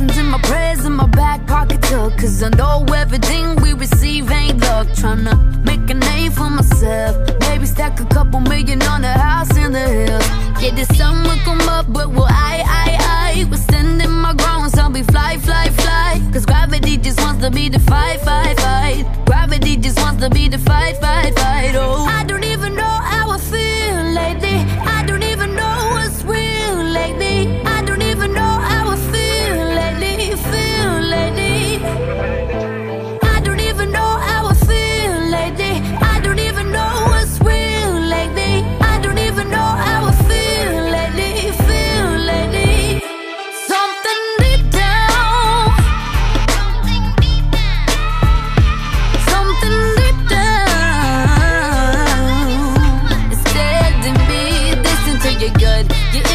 blessings and my prayers in my back pocket tuck. Cause I know everything we receive ain't luck. Tryna make a name for myself. Maybe stack a couple million on a house in the hills. Yeah, the sun will come up, but will I, I, I? We're standing my ground, so we fly, fly, fly. Cause gravity just wants to be the fight, fight, fight. Gravity just wants to be the fight, fight, fight. Oh, I don't even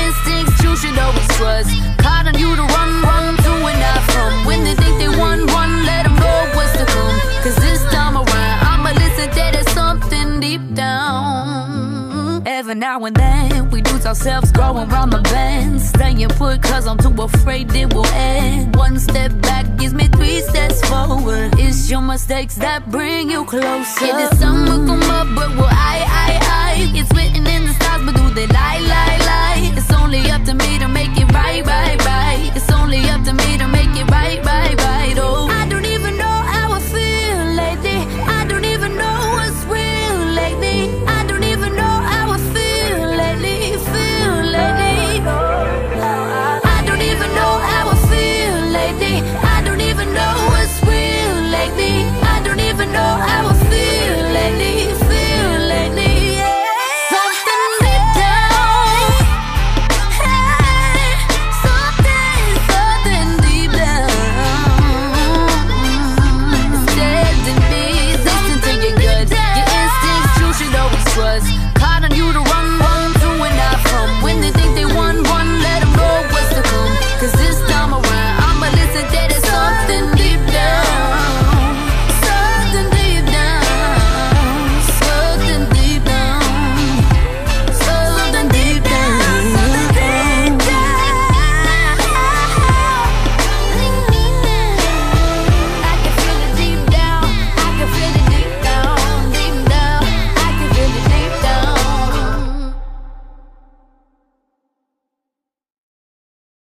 instincts you should always trust. Caught on you to run, run to and not from. When they think they won, run, let them know what's to come. Cause this time around, I'ma listen to there's something deep down. Every now and then, we lose ourselves growing around the bend. Staying put cause I'm too afraid it will end. One step back gives me three steps forward. It's your mistakes that bring you closer. Yeah, the sun will come up, but will I, I, I? It's written